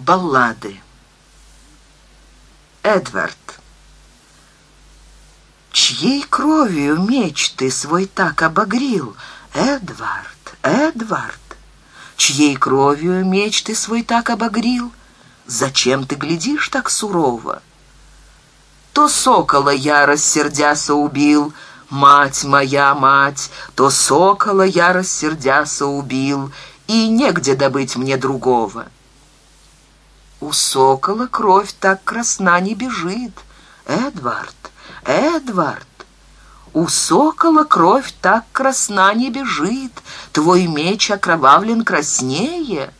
Баллады. Эдвард. Чьей кровью меч ты свой так обогрил, Эдвард, Эдвард? Чьей кровью меч ты свой так обогрил? Зачем ты глядишь так сурово? То сокола я, рассердяся, убил, Мать моя, мать, то сокола я, рассердяся, убил, И негде добыть мне другого. У сокола кровь так красна не бежит. Эдвард, Эдвард, у сокола кровь так красна не бежит. Твой меч окровавлен краснее.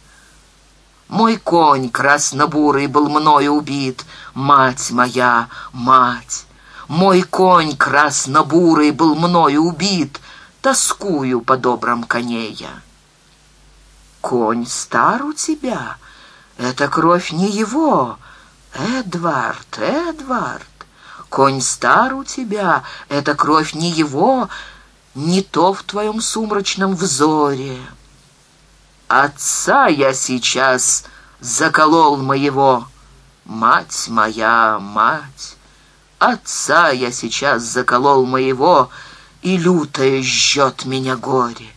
Мой конь краснобурый был мною убит. Мать моя, мать! Мой конь краснобурый был мною убит. Тоскую по добрым коней я. Конь стар у тебя, — это кровь не его. Эдвард, Эдвард, конь стар у тебя. Это кровь не его, не то в твоем сумрачном взоре. Отца я сейчас заколол моего. Мать моя, мать, отца я сейчас заколол моего, и лютое жжет меня горе.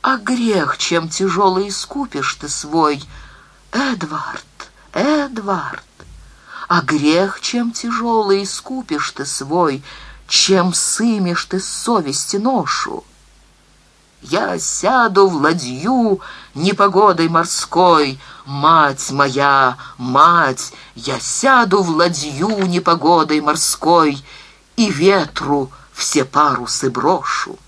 А грех, чем тяжелый искупишь ты свой, — «Эдвард! Эдвард! А грех чем тяжелый искупишь ты свой, чем сымешь ты с совести ношу? Я сяду в ладью непогодой морской, мать моя, мать, я сяду в ладью непогодой морской и ветру все парусы брошу.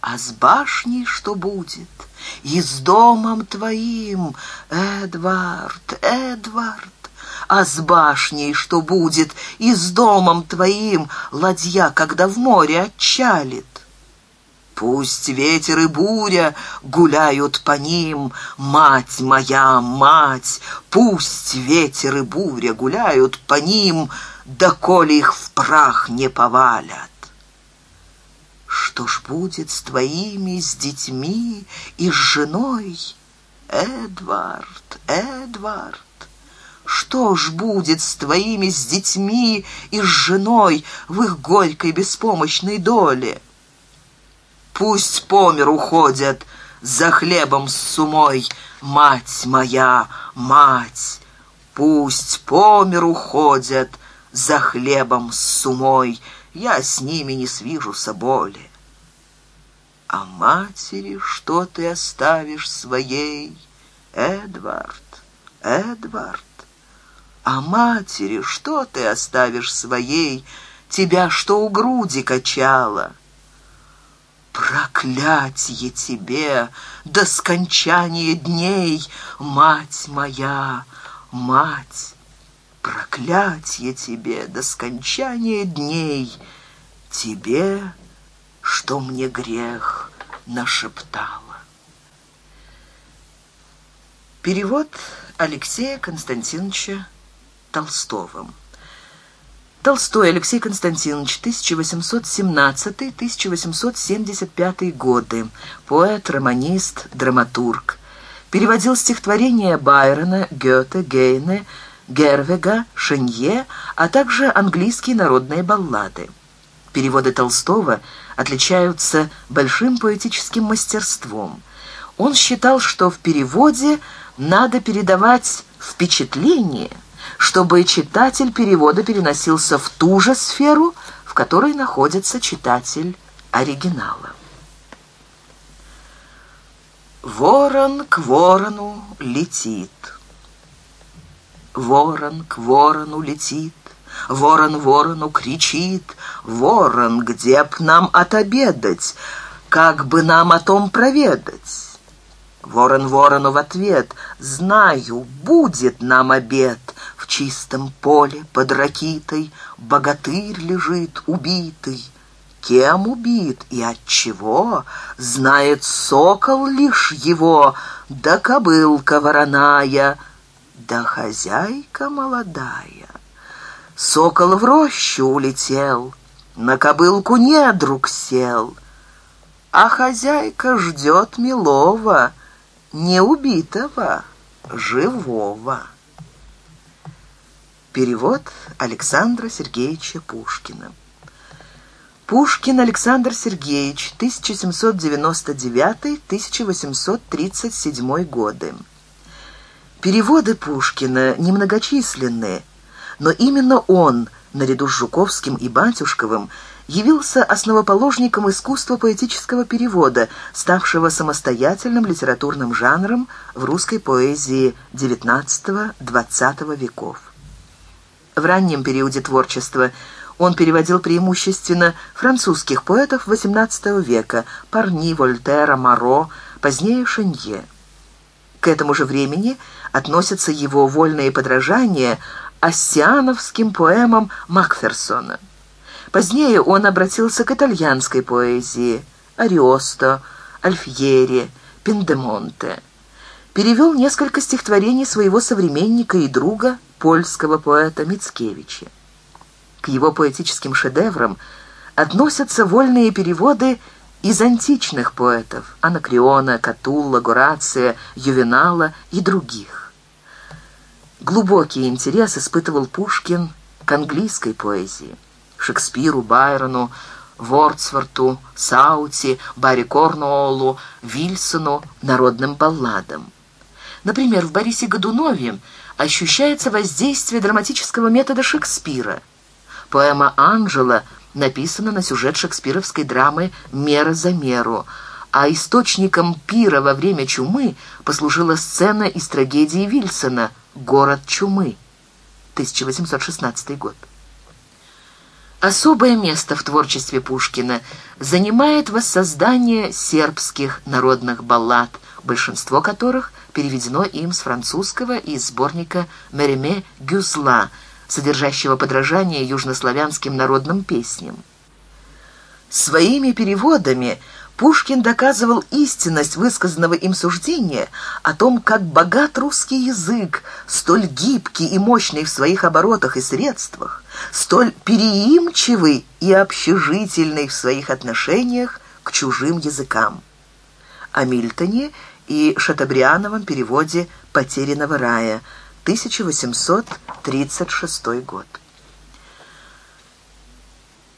А с башней что будет?» из домом твоим, Эдвард, Эдвард. А с башней что будет, и с домом твоим, ладья, когда в море отчалит? Пусть ветер и буря гуляют по ним, мать моя, мать, пусть ветер и буря гуляют по ним, доколе их в прах не повалят. Что ж будет с твоими, с детьми и с женой? Эдвард, Эдвард! Что ж будет с твоими, с детьми и с женой в их горькой беспомощной доле? Пусть помер уходят за хлебом с сумой, мать моя, мать. Пусть помер уходят за хлебом с сумой, мать я с ними не свижуся боли. А матери что ты оставишь своей, Эдвард, Эдвард? А матери что ты оставишь своей, тебя что у груди качало? Проклятье тебе до скончания дней, мать моя, мать! проклятье тебе до скончания дней, тебе, что мне грех нашептала. Перевод Алексея Константиновича Толстовым. Толстой Алексей Константинович, 1817-1875 годы, поэт, романист, драматург. Переводил стихотворения Байрона, Гёте, Гейне, Гейне, Гервега, Шенье, а также английские народные баллады. Переводы Толстого отличаются большим поэтическим мастерством. Он считал, что в переводе надо передавать впечатление, чтобы читатель перевода переносился в ту же сферу, в которой находится читатель оригинала. Ворон к ворону летит. Ворон к ворону летит, ворон ворону кричит, «Ворон, где б нам отобедать? Как бы нам о том проведать?» Ворон ворону в ответ, «Знаю, будет нам обед». В чистом поле под ракитой богатырь лежит убитый. Кем убит и от чего, знает сокол лишь его, да кобылка вороная — да хозяйка молодая. Сокол в рощу улетел, на кобылку недруг сел, а хозяйка ждет милого, не убитого, живого. Перевод Александра Сергеевича Пушкина. Пушкин Александр Сергеевич, 1799-1837 годы. Переводы Пушкина немногочисленные, но именно он, наряду с Жуковским и Батюшковым, явился основоположником искусства поэтического перевода, ставшего самостоятельным литературным жанром в русской поэзии XIX-XX веков. В раннем периоде творчества он переводил преимущественно французских поэтов XVIII века – Парни, Вольтера, Моро, позднее Шенье. К этому же времени – относятся его вольные подражания осиановским поэмам Макферсона. Позднее он обратился к итальянской поэзии Ариосто, Альфьери, Пендемонте. Перевел несколько стихотворений своего современника и друга, польского поэта Мицкевича. К его поэтическим шедеврам относятся вольные переводы из античных поэтов Анакриона, Катулла, Гурация, Ювенала и других. Глубокий интерес испытывал Пушкин к английской поэзии. Шекспиру, Байрону, Вордсворту, Саути, Барри Корнуоллу, Вильсону, народным балладам. Например, в Борисе Годунове ощущается воздействие драматического метода Шекспира. Поэма «Анжела» написана на сюжет шекспировской драмы «Мера за меру», а источником пира во время чумы послужила сцена из трагедии Вильсона – Город чумы. 1816 год. Особое место в творчестве Пушкина занимает воссоздание сербских народных баллад, большинство которых переведено им с французского из сборника «Мереме Гюзла», содержащего подражание южнославянским народным песням. Своими переводами – Пушкин доказывал истинность высказанного им суждения о том, как богат русский язык, столь гибкий и мощный в своих оборотах и средствах, столь переимчивый и общежительный в своих отношениях к чужим языкам. О Мильтоне и Шатабриановом переводе «Потерянного рая» 1836 год.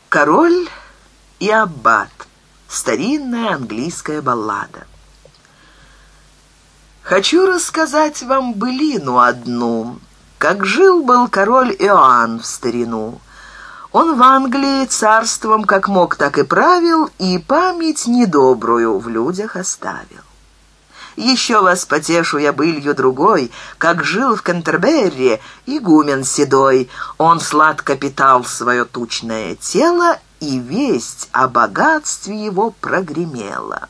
Король и аббат старинная английская баллада. Хочу рассказать вам былину одну, как жил-был король Иоанн в старину. Он в Англии царством как мог, так и правил, и память недобрую в людях оставил. Еще вас потешу я былью другой, как жил в Кантерберри игумен седой. Он сладко питал свое тучное тело и весть о богатстве его прогремела.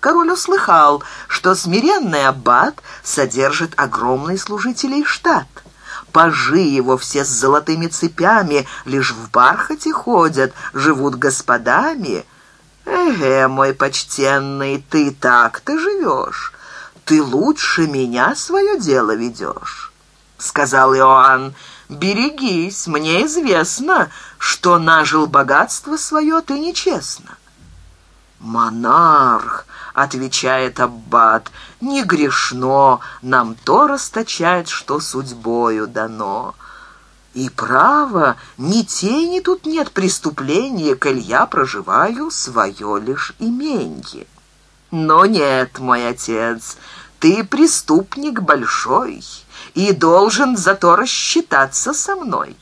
Король услыхал, что смиренный аббат содержит огромный служителей штат. Пажи его все с золотыми цепями, лишь в бархате ходят, живут господами. Эге, мой почтенный, ты так ты живешь. Ты лучше меня свое дело ведешь, — сказал Иоанн. «Берегись, мне известно, что нажил богатство свое, ты нечестно». «Монарх», — отвечает Аббат, — «не грешно, нам то расточать, что судьбою дано». И право, ни тени тут нет преступления, коль я проживаю свое лишь именье. Но нет, мой отец, ты преступник большой и должен зато рассчитаться со мной».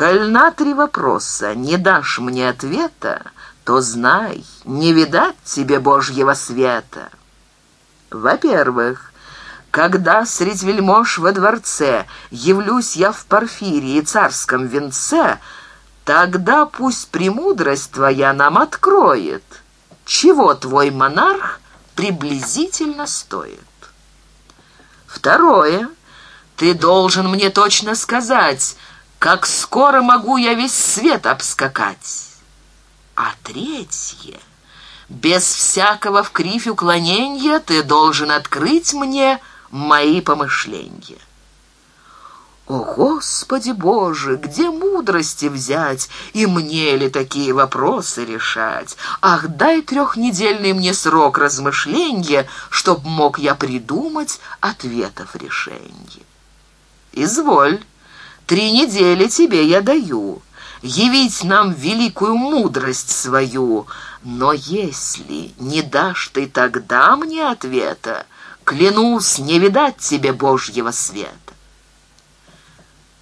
«Коль на три вопроса не дашь мне ответа, то знай, не видать тебе Божьего света». Во-первых, когда средь вельмож во дворце явлюсь я в Порфирии царском венце, тогда пусть премудрость твоя нам откроет, чего твой монарх приблизительно стоит. Второе, ты должен мне точно сказать — как скоро могу я весь свет обскакать. А третье, без всякого в крифе уклонения ты должен открыть мне мои помышления. О, Господи Боже, где мудрости взять, и мне ли такие вопросы решать? Ах, дай трехнедельный мне срок размышления, чтоб мог я придумать ответов решенье. Изволь, Три недели тебе я даю, явить нам великую мудрость свою. Но если не дашь ты тогда мне ответа, клянусь, не видать тебе Божьего света.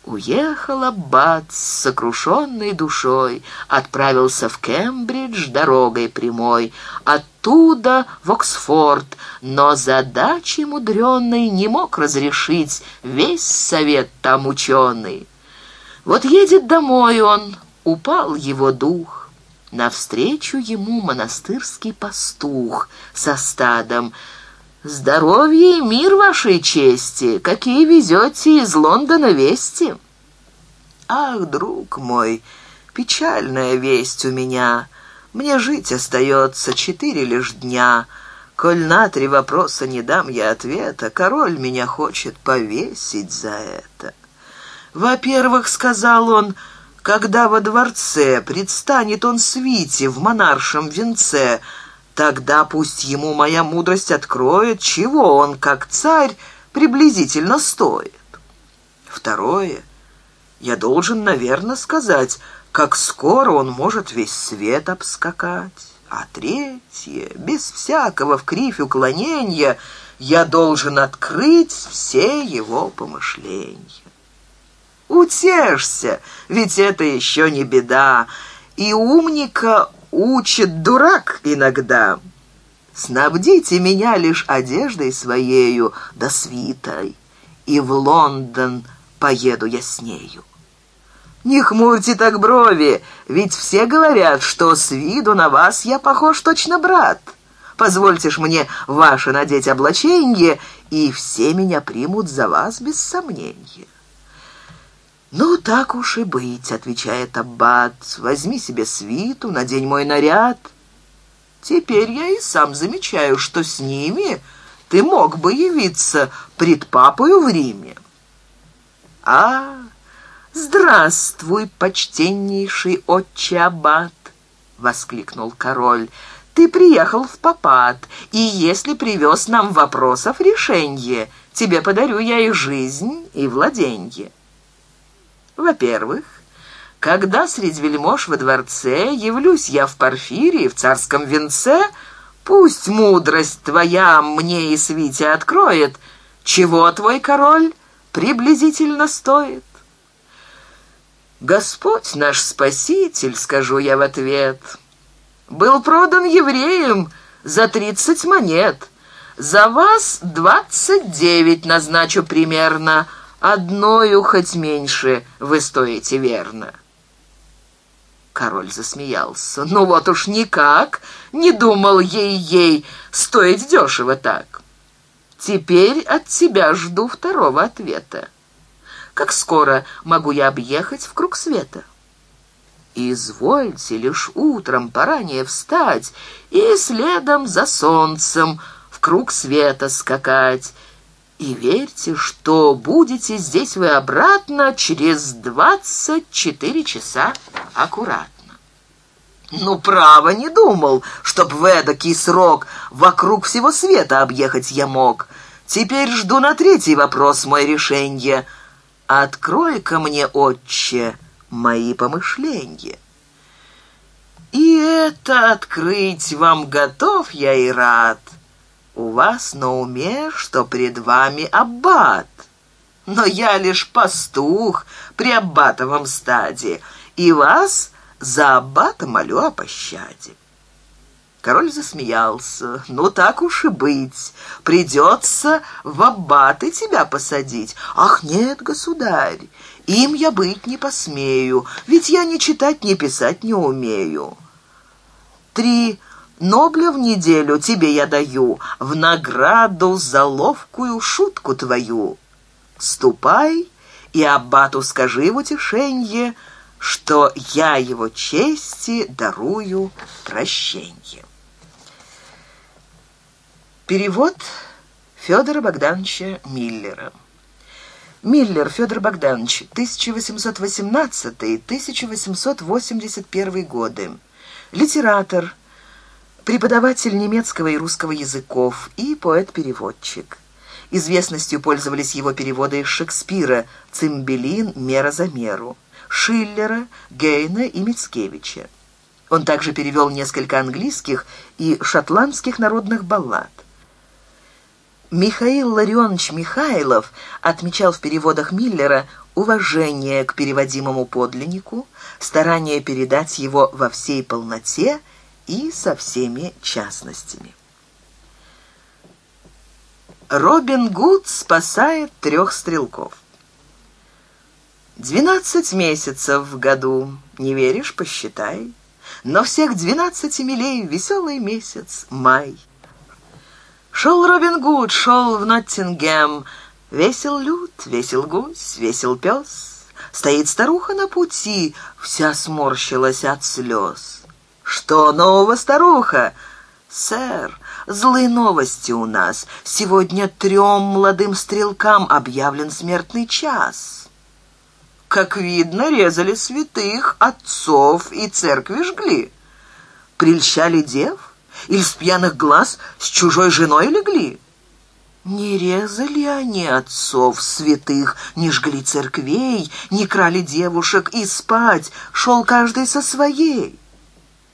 Уехал Аббат с сокрушенной душой, отправился в Кембридж дорогой прямой, оттуда в Оксфорд, но задачи мудренной не мог разрешить весь совет там ученый. Вот едет домой он, упал его дух. Навстречу ему монастырский пастух со стадом, «Здоровье и мир вашей чести! Какие везете из Лондона вести?» «Ах, друг мой, печальная весть у меня. Мне жить остается четыре лишь дня. Коль на три вопроса не дам я ответа, король меня хочет повесить за это». «Во-первых, — сказал он, — когда во дворце предстанет он свите в монаршем венце, — Тогда пусть ему моя мудрость откроет, чего он, как царь, приблизительно стоит. Второе. Я должен, наверное, сказать, как скоро он может весь свет обскакать. А третье. Без всякого в кривь уклонения я должен открыть все его помышления. Утешься, ведь это еще не беда, и умника учит дурак иногда. Снабдите меня лишь одеждой своею да свитой, и в Лондон поеду я с нею. Не хмурьте так брови, ведь все говорят, что с виду на вас я похож точно брат. Позвольте ж мне ваше надеть облаченье, и все меня примут за вас без сомнения». «Ну, так уж и быть», — отвечает Аббат. «Возьми себе свиту, надень мой наряд». «Теперь я и сам замечаю, что с ними ты мог бы явиться пред папою в Риме». «А, здравствуй, почтеннейший отче Аббат!» — воскликнул король. «Ты приехал в Папат, и если привез нам вопросов решенье, тебе подарю я и жизнь, и владенье». Во-первых, когда средь вельмож во дворце явлюсь я в Порфирии, в царском венце, пусть мудрость твоя мне и свите откроет, чего твой король приблизительно стоит. «Господь наш Спаситель», — скажу я в ответ, — «был продан евреям за тридцать монет. За вас двадцать девять назначу примерно». Одною хоть меньше вы стоите, верно?» Король засмеялся. «Ну вот уж никак! Не думал ей-ей стоить дешево так!» «Теперь от тебя жду второго ответа. Как скоро могу я объехать в круг света?» «Извольте лишь утром поранее встать и следом за солнцем в круг света скакать». И верьте, что будете здесь вы обратно через 24 часа аккуратно. Ну, право, не думал, чтоб в эдакий срок вокруг всего света объехать я мог. Теперь жду на третий вопрос мой решенье. Открой-ка мне, отче, мои помышления. И это открыть вам готов я и рад» у вас на уме, что пред вами аббат. Но я лишь пастух при аббатовом стаде, и вас за аббата молю о пощаде». Король засмеялся. «Ну, так уж и быть. Придется в аббаты тебя посадить. Ах, нет, государь, им я быть не посмею, ведь я ни читать, ни писать не умею». Три Нобля в неделю тебе я даю в награду за ловкую шутку твою. Ступай и аббату скажи в утешенье, что я его чести дарую прощенье. Перевод Федора Богдановича Миллера. Миллер Федор Богданович, 1818-1881 годы. Литератор, преподаватель немецкого и русского языков и поэт-переводчик. Известностью пользовались его переводы Шекспира «Цимбелин. Мера за меру», Шиллера, Гейна и Мицкевича. Он также перевел несколько английских и шотландских народных баллад. Михаил Ларионович Михайлов отмечал в переводах Миллера уважение к переводимому подлиннику, старание передать его во всей полноте – и со всеми частностями. Робин Гуд спасает трех стрелков. Двенадцать месяцев в году. Не веришь, посчитай. Но всех двенадцати милей веселый месяц — май. Шел Робин Гуд, шел в Ноттингем. Весел люд, весел гусь, весел пес. Стоит старуха на пути, вся сморщилась от слез. «Что нового, старуха?» «Сэр, злые новости у нас. Сегодня трем молодым стрелкам объявлен смертный час». «Как видно, резали святых, отцов и церкви жгли. Прельщали дев? Или с пьяных глаз с чужой женой легли?» Не резали они отцов святых, не жгли церквей, не крали девушек и спать, шел каждый со своей.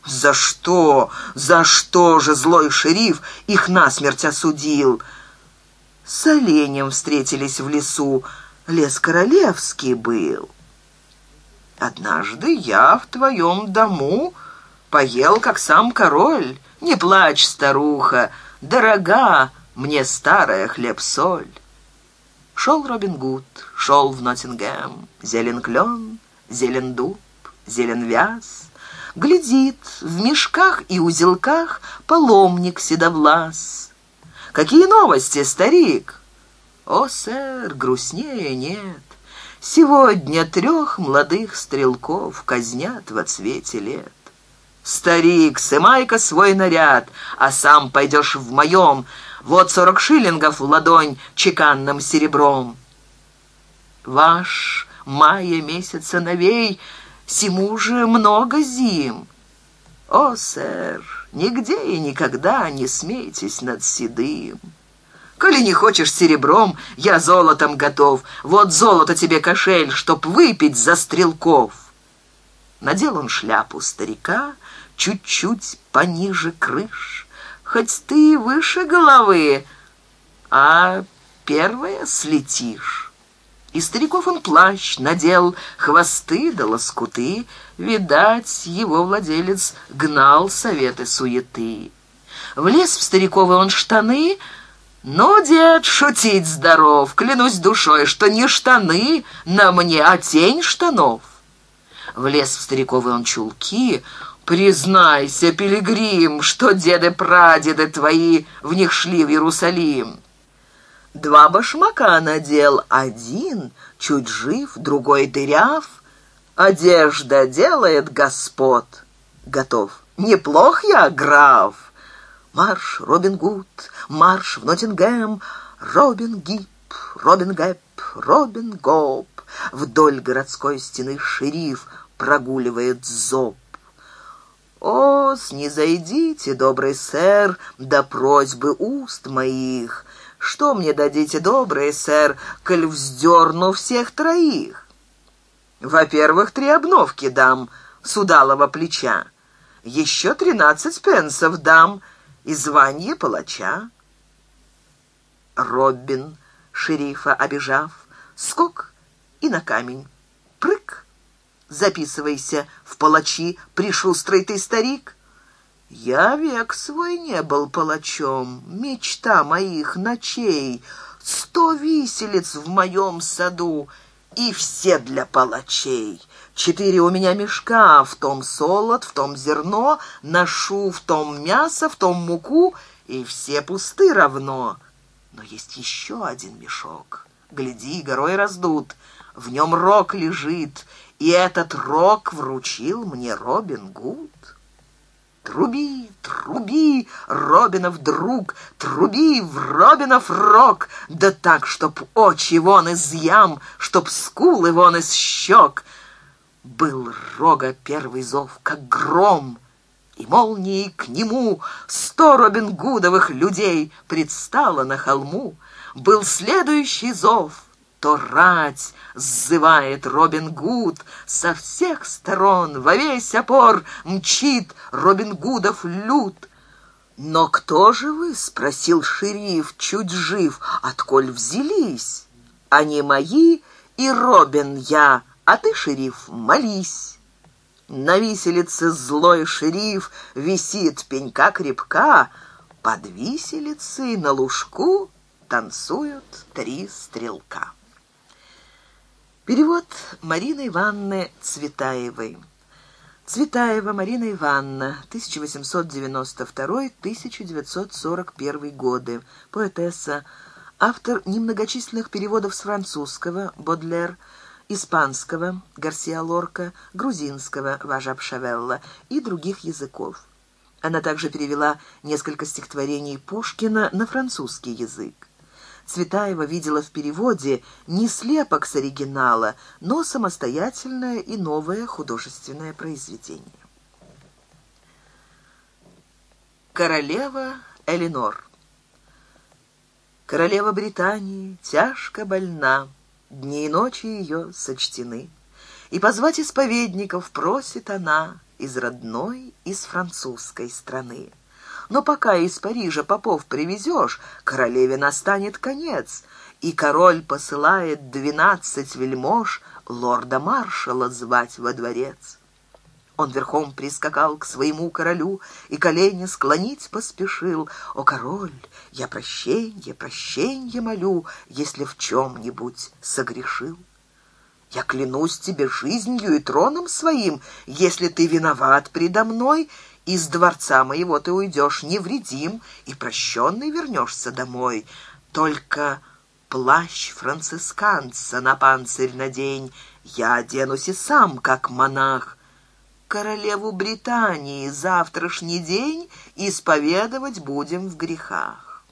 «За что? За что же злой шериф их насмерть осудил?» С оленем встретились в лесу. Лес королевский был. «Однажды я в твоем дому поел, как сам король. Не плачь, старуха, дорога мне старая хлеб-соль». Шел Робин Гуд, шел в Ноттингем, зелен клен, зелен дуб, зелен вяз, Глядит, в мешках и узелках паломник седовлас. «Какие новости, старик?» «О, сэр, грустнее нет. Сегодня трех молодых стрелков казнят во цвете лет. Старик, сымай-ка свой наряд, а сам пойдешь в моем. Вот сорок шиллингов в ладонь чеканным серебром». «Ваш мая месяца новей!» сему же много зим. О, сэр, нигде и никогда не смейтесь над седым. Коли не хочешь серебром, я золотом готов. Вот золото тебе кошель, чтоб выпить за стрелков. Надел он шляпу старика, чуть-чуть пониже крыш. Хоть ты выше головы, а первое слетишь. И стариков он плащ надел, хвосты да лоскуты. Видать, его владелец гнал советы суеты. Влез в старикова он штаны, «Ну, дед, шутить здоров, клянусь душой, что не штаны на мне, а тень штанов». Влез в стариковые он чулки, «Признайся, пилигрим, что деды-прадеды твои в них шли в Иерусалим». Два башмака надел, один, чуть жив, другой дыряв. Одежда делает господ. Готов. Неплох я, граф. Марш, Робин Гуд, марш в Ноттингем, Робин Гип, Робин Гэп, Робин Гоп. Вдоль городской стены шериф прогуливает зоб. «О, снизойдите, добрый сэр, до просьбы уст моих!» Что мне дадите, добрый сэр, коль вздерну всех троих? Во-первых, три обновки дам с удалого плеча. Еще тринадцать пенсов дам и звание палача. Робин, шерифа обижав, скок и на камень. Прыг! Записывайся в палачи, пришустрый ты старик. Я век свой не был палачом, мечта моих ночей, сто виселиц в моем саду, и все для палачей. Четыре у меня мешка, в том солод, в том зерно, ношу в том мясо, в том муку, и все пусты равно. Но есть еще один мешок. Гляди, горой раздут, в нем рог лежит, и этот рог вручил мне Робин Гуд. Труби, труби, Робинов друг, труби в Робинов рог, да так, чтоб очи вон из ям, чтоб скулы вон из щек. Был рога первый зов, как гром, и молнии к нему сто Робин Гудовых людей предстало на холму. Был следующий зов, то рать сзывает Робин Гуд, со всех сторон во весь опор мчит Робин Гудов люд. «Но кто же вы?» — спросил шериф, чуть жив, «отколь взялись? Они мои, и Робин я, а ты, шериф, молись». На виселице злой шериф висит пенька крепка, под виселицей на лужку танцуют три стрелка. Перевод Марины Ивановны Цветаевой. Цветаева Марина Ивановна, 1892-1941 годы, поэтесса, автор немногочисленных переводов с французского «Бодлер», испанского «Гарсиа Лорка», грузинского «Важаб Шавелла» и других языков. Она также перевела несколько стихотворений Пушкина на французский язык. Цветаева видела в переводе не слепок с оригинала, но самостоятельное и новое художественное произведение. Королева Эленор Королева Британии тяжко больна, Дни и ночи ее сочтены, И позвать исповедников просит она Из родной, из французской страны. Но пока из Парижа попов привезешь, королеве настанет конец, и король посылает двенадцать вельмож лорда-маршала звать во дворец. Он верхом прискакал к своему королю и колени склонить поспешил. «О, король, я прощенье, прощенье молю, если в чем-нибудь согрешил. Я клянусь тебе жизнью и троном своим, если ты виноват предо мной, из дворца моего ты уйдешь невредим и прощенный вернешься домой. Только плащ францисканца на панцирь надень, я оденусь и сам, как монах. Королеву Британии завтрашний день исповедовать будем в грехах.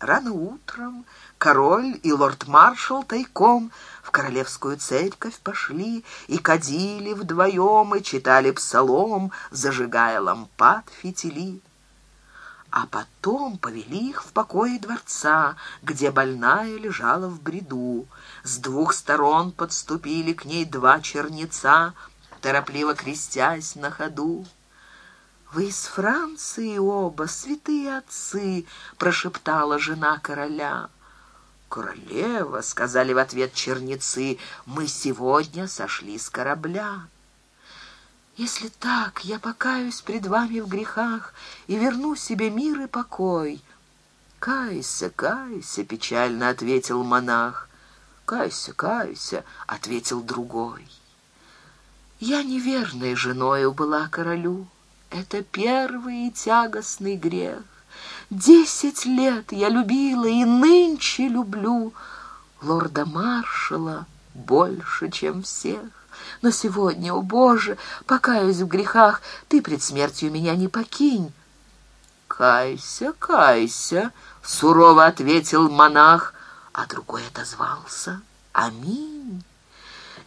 Рано утром король и лорд-маршал тайком в королевскую церковь пошли и кадили вдвоем, и читали псалом, зажигая лампад фитили. А потом повели их в покое дворца, где больная лежала в бреду. С двух сторон подступили к ней два черница, торопливо крестясь на ходу. «Вы из Франции оба, святые отцы!» — прошептала жена короля. «Королева», — сказали в ответ черницы, — «мы сегодня сошли с корабля». «Если так, я покаюсь пред вами в грехах и верну себе мир и покой». «Кайся, кайся», — печально ответил монах. «Кайся, кайся», — ответил другой. «Я неверной женою была королю. Это первый тягостный грех. Десять лет я любила и нынче люблю лорда-маршала больше, чем всех. Но сегодня, о Боже, покаюсь в грехах, ты пред смертью меня не покинь. «Кайся, кайся», — сурово ответил монах, а другой отозвался. «Аминь».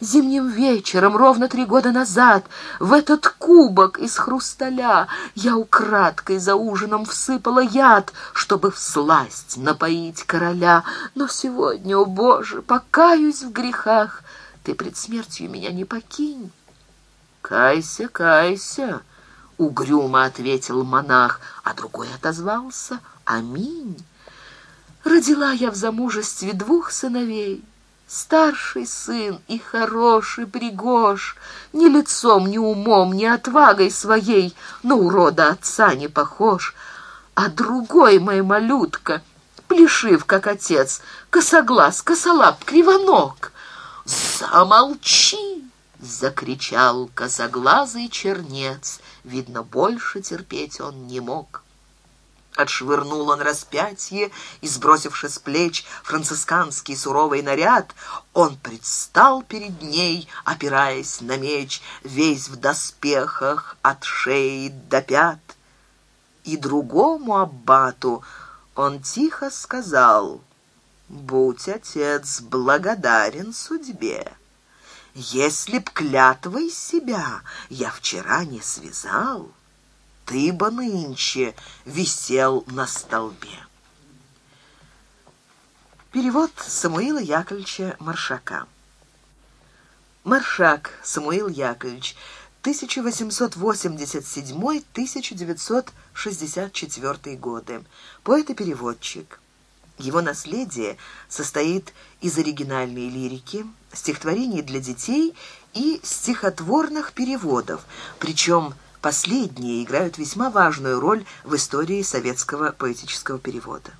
Зимним вечером, ровно три года назад, в этот кубок из хрусталя я украдкой за ужином всыпала яд, чтобы всласть напоить короля. Но сегодня, о Боже, покаюсь в грехах, ты пред смертью меня не покинь. «Кайся, кайся!» — угрюмо ответил монах, а другой отозвался «Аминь». Родила я в замужестве двух сыновей. Старший сын и хороший пригож, Ни лицом, ни умом, ни отвагой своей На урода отца не похож. А другой мой малютка, плешив, как отец, Косоглаз, косолап, кривоног. «Замолчи!» — закричал косоглазый чернец. Видно, больше терпеть он не мог. Отшвырнул он распятие и, сбросивши с плеч францисканский суровый наряд, он предстал перед ней, опираясь на меч, весь в доспехах от шеи до пят. И другому аббату он тихо сказал «Будь, отец, благодарен судьбе». Если б клятвой себя я вчера не связал ты бы нынче висел на столбе. Перевод Самуила Яковлевича Маршака. Маршак Самуил Яковлевич, 1887-1964 годы. Поэт и переводчик. Его наследие состоит из оригинальной лирики, стихотворений для детей и стихотворных переводов, причем Последние играют весьма важную роль в истории советского поэтического перевода.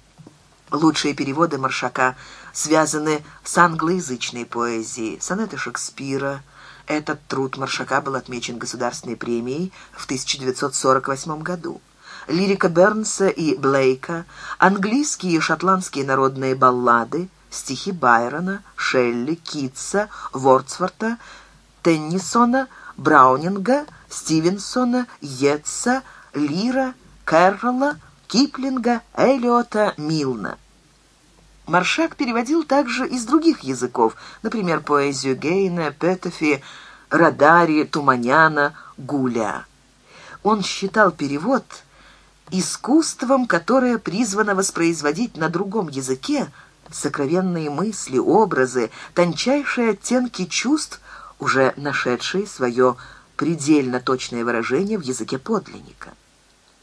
Лучшие переводы Маршака связаны с англоязычной поэзией, сонеты Шекспира. Этот труд Маршака был отмечен государственной премией в 1948 году лирика Бернса и Блейка, английские и шотландские народные баллады, стихи Байрона, Шелли, Китса, Вордсворта, Теннисона, Браунинга – Стивенсона, Йетса, Лира, Кэрролла, Киплинга, Эллиота, Милна. Маршак переводил также из других языков, например, поэзию Гейна, Петофи, Радари, Туманяна, Гуля. Он считал перевод искусством, которое призвано воспроизводить на другом языке сокровенные мысли, образы, тончайшие оттенки чувств, уже нашедшие свое предельно точное выражение в языке подлинника.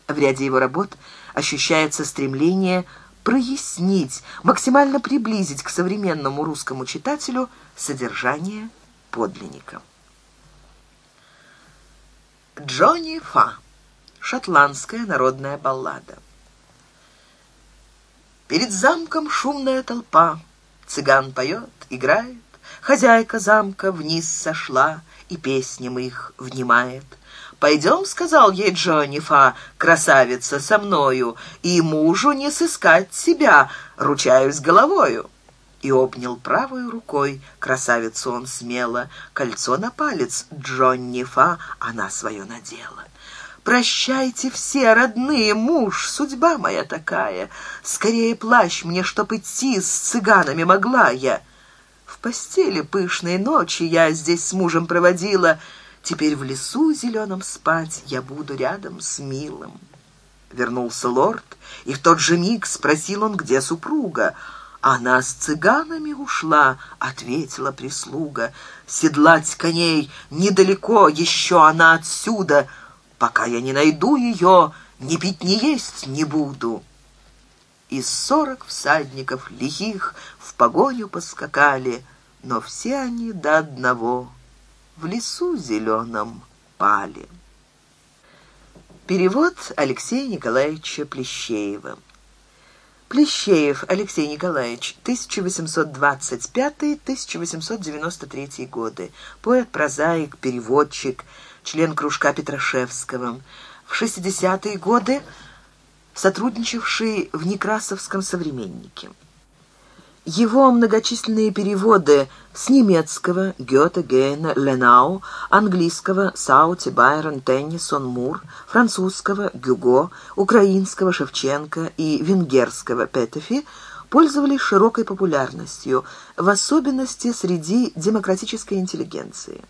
В ряде его работ ощущается стремление прояснить, максимально приблизить к современному русскому читателю содержание подлинника. Джонни Фа. Шотландская народная баллада. Перед замком шумная толпа. Цыган поет, играет. Хозяйка замка вниз сошла и песням их внимает. «Пойдем», — сказал ей Джонифа, красавица, со мною, и мужу не сыскать себя, ручаюсь головою. И обнял правой рукой красавицу он смело, кольцо на палец Джоннифа, она свое надела. Прощайте все, родные, муж, судьба моя такая. Скорее плащ мне, чтоб идти, с цыганами могла я в постели пышные ночи я здесь с мужем проводила. Теперь в лесу зеленом спать я буду рядом с милым». Вернулся лорд, и в тот же миг спросил он, где супруга. «Она с цыганами ушла», — ответила прислуга. «Седлать коней недалеко, еще она отсюда. Пока я не найду ее, ни пить, ни есть не буду» и сорок всадников лихих в погоню поскакали, но все они до одного в лесу зеленом пали. Перевод Алексея Николаевича Плещеева. Плещеев Алексей Николаевич, 1825-1893 годы. Поэт-прозаик, переводчик, член кружка Петрашевского. В 60-е годы сотрудничавший в Некрасовском «Современнике». Его многочисленные переводы с немецкого Гёте, Гейна, Ленау, английского Саути, Байрон, Теннисон, Мур, французского Гюго, украинского Шевченко и венгерского Петефи пользовались широкой популярностью, в особенности среди демократической интеллигенции.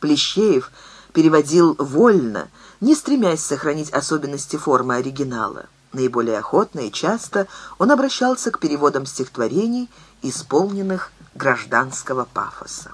Плещеев – переводил вольно, не стремясь сохранить особенности формы оригинала. Наиболее охотно и часто он обращался к переводам стихотворений, исполненных гражданского пафоса.